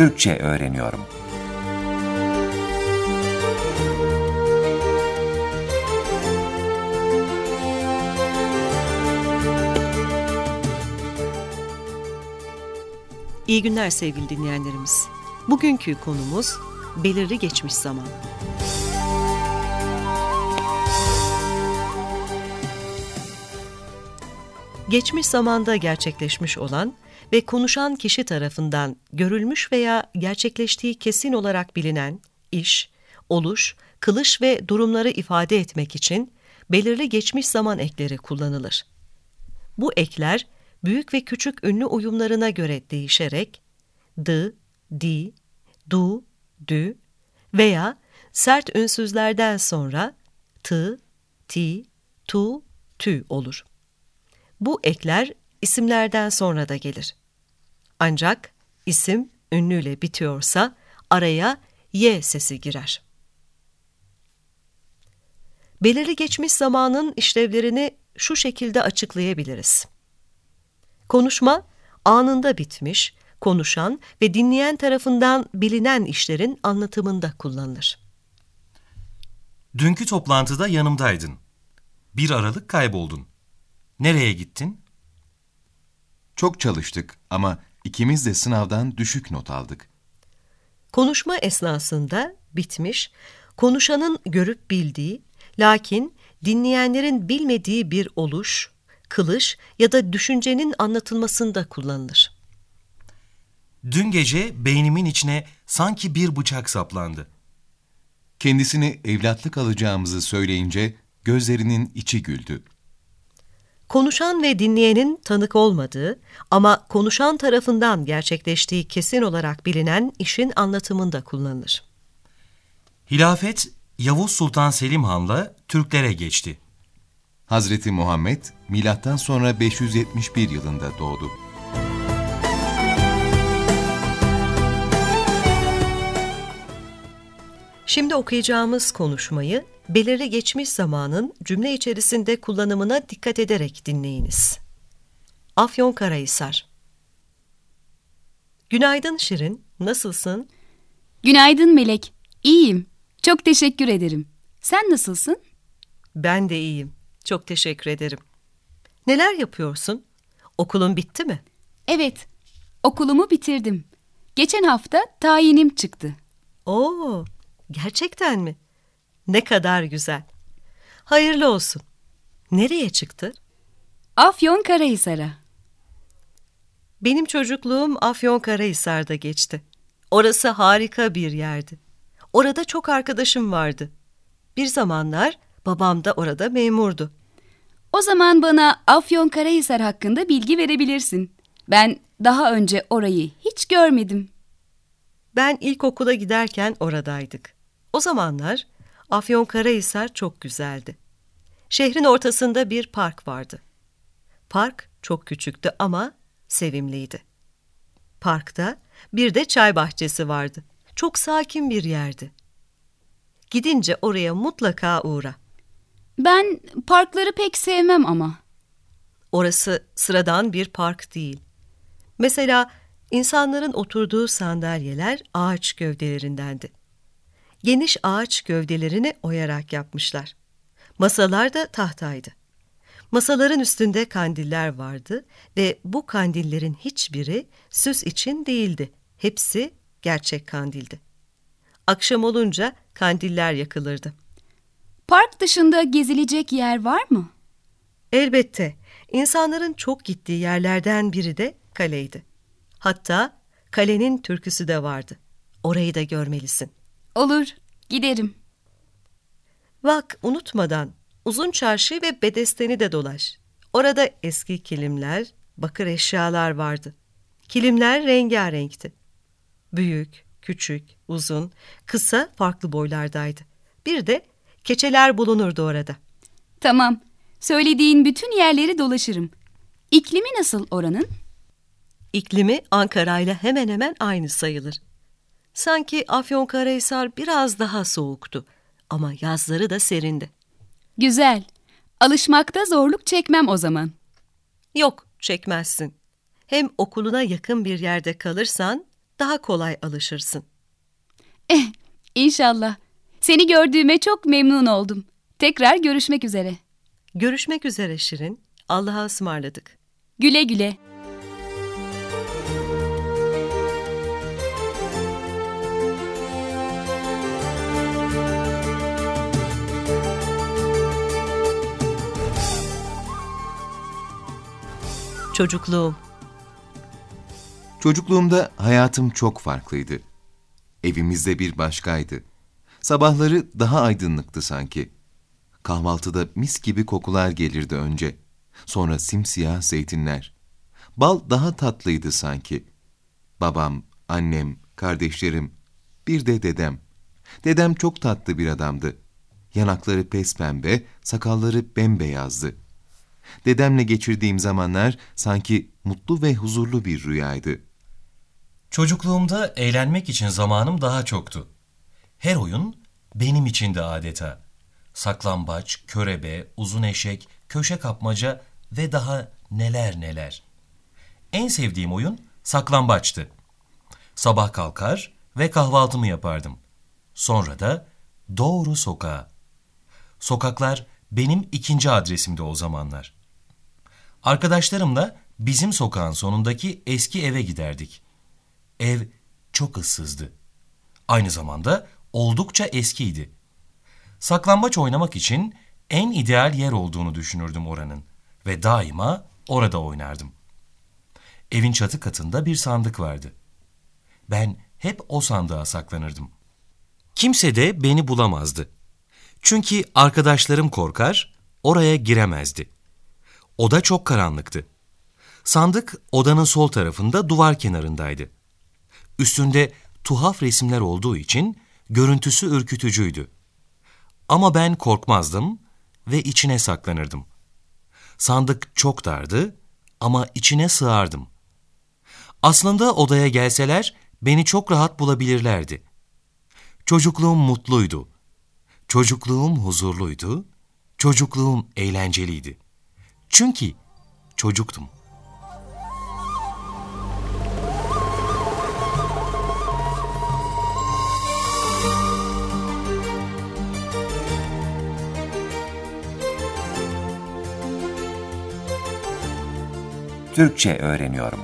Türkçe öğreniyorum. İyi günler sevgili dinleyenlerimiz. Bugünkü konumuz belirli geçmiş zaman. Geçmiş zamanda gerçekleşmiş olan ve konuşan kişi tarafından görülmüş veya gerçekleştiği kesin olarak bilinen iş, oluş, kılış ve durumları ifade etmek için belirli geçmiş zaman ekleri kullanılır. Bu ekler büyük ve küçük ünlü uyumlarına göre değişerek d, di, du, dü veya sert ünsüzlerden sonra t, ti, tu, tü olur. Bu ekler isimlerden sonra da gelir. Ancak isim ünlüyle bitiyorsa araya y sesi girer. Belirli geçmiş zamanın işlevlerini şu şekilde açıklayabiliriz. Konuşma anında bitmiş, konuşan ve dinleyen tarafından bilinen işlerin anlatımında kullanılır. Dünkü toplantıda yanımdaydın. Bir aralık kayboldun. Nereye gittin? Çok çalıştık ama ikimiz de sınavdan düşük not aldık. Konuşma esnasında bitmiş, konuşanın görüp bildiği, lakin dinleyenlerin bilmediği bir oluş, kılış ya da düşüncenin anlatılmasında kullanılır. Dün gece beynimin içine sanki bir bıçak saplandı. Kendisini evlatlık alacağımızı söyleyince gözlerinin içi güldü. Konuşan ve dinleyenin tanık olmadığı ama konuşan tarafından gerçekleştiği kesin olarak bilinen işin anlatımında kullanılır. Hilafet Yavuz Sultan Selim Han'la Türklere geçti. Hazreti Muhammed milattan sonra 571 yılında doğdu. Şimdi okuyacağımız konuşmayı belirli geçmiş zamanın cümle içerisinde kullanımına dikkat ederek dinleyiniz. Afyonkarahisar Günaydın Şirin, nasılsın? Günaydın Melek, iyiyim. Çok teşekkür ederim. Sen nasılsın? Ben de iyiyim. Çok teşekkür ederim. Neler yapıyorsun? Okulun bitti mi? Evet, okulumu bitirdim. Geçen hafta tayinim çıktı. Oo, gerçekten mi? Ne kadar güzel. Hayırlı olsun. Nereye çıktı? Afyon Karahisar'a. Benim çocukluğum Afyonkarahisar'da geçti. Orası harika bir yerdi. Orada çok arkadaşım vardı. Bir zamanlar babam da orada memurdu. O zaman bana Afyon Karahisar hakkında bilgi verebilirsin. Ben daha önce orayı hiç görmedim. Ben ilkokula giderken oradaydık. O zamanlar Afyonkarahisar çok güzeldi. Şehrin ortasında bir park vardı. Park çok küçüktü ama sevimliydi. Parkta bir de çay bahçesi vardı. Çok sakin bir yerdi. Gidince oraya mutlaka uğra. Ben parkları pek sevmem ama. Orası sıradan bir park değil. Mesela insanların oturduğu sandalyeler ağaç gövdelerindendi. Geniş ağaç gövdelerini oyarak yapmışlar. Masalar da tahtaydı. Masaların üstünde kandiller vardı ve bu kandillerin hiçbiri süs için değildi. Hepsi gerçek kandildi. Akşam olunca kandiller yakılırdı. Park dışında gezilecek yer var mı? Elbette insanların çok gittiği yerlerden biri de kaleydi. Hatta kalenin türküsü de vardı. Orayı da görmelisin. Olur, giderim. Bak unutmadan uzun çarşı ve bedesteni de dolaş. Orada eski kilimler, bakır eşyalar vardı. Kilimler rengarenkti. Büyük, küçük, uzun, kısa farklı boylardaydı. Bir de keçeler bulunurdu orada. Tamam, söylediğin bütün yerleri dolaşırım. İklimi nasıl oranın? İklimi Ankara ile hemen hemen aynı sayılır. Sanki Afyonkarahisar biraz daha soğuktu ama yazları da serindi. Güzel. Alışmakta zorluk çekmem o zaman. Yok, çekmezsin. Hem okuluna yakın bir yerde kalırsan daha kolay alışırsın. Eh, inşallah. Seni gördüğüme çok memnun oldum. Tekrar görüşmek üzere. Görüşmek üzere Şirin. Allah'a ısmarladık. Güle güle. Çocukluğum. Çocukluğumda hayatım çok farklıydı. Evimizde bir başkaydı. Sabahları daha aydınlıktı sanki. Kahvaltıda mis gibi kokular gelirdi önce. Sonra simsiyah zeytinler. Bal daha tatlıydı sanki. Babam, annem, kardeşlerim, bir de dedem. Dedem çok tatlı bir adamdı. Yanakları pes pembe, sakalları bembeyazdı. Dedemle geçirdiğim zamanlar sanki mutlu ve huzurlu bir rüyaydı. Çocukluğumda eğlenmek için zamanım daha çoktu. Her oyun benim için de adeta. Saklambaç, körebe, uzun eşek, köşe kapmaca ve daha neler neler. En sevdiğim oyun saklambaçtı. Sabah kalkar ve kahvaltımı yapardım. Sonra da doğru sokağa. Sokaklar benim ikinci adresimdi o zamanlar. Arkadaşlarımla bizim sokağın sonundaki eski eve giderdik. Ev çok ıssızdı. Aynı zamanda oldukça eskiydi. Saklambaç oynamak için en ideal yer olduğunu düşünürdüm oranın ve daima orada oynardım. Evin çatı katında bir sandık vardı. Ben hep o sandığa saklanırdım. Kimse de beni bulamazdı. Çünkü arkadaşlarım korkar, oraya giremezdi. Oda çok karanlıktı. Sandık odanın sol tarafında duvar kenarındaydı. Üstünde tuhaf resimler olduğu için görüntüsü ürkütücüydü. Ama ben korkmazdım ve içine saklanırdım. Sandık çok dardı ama içine sığardım. Aslında odaya gelseler beni çok rahat bulabilirlerdi. Çocukluğum mutluydu. Çocukluğum huzurluydu. Çocukluğum eğlenceliydi. Çünkü çocuktum. Türkçe öğreniyorum.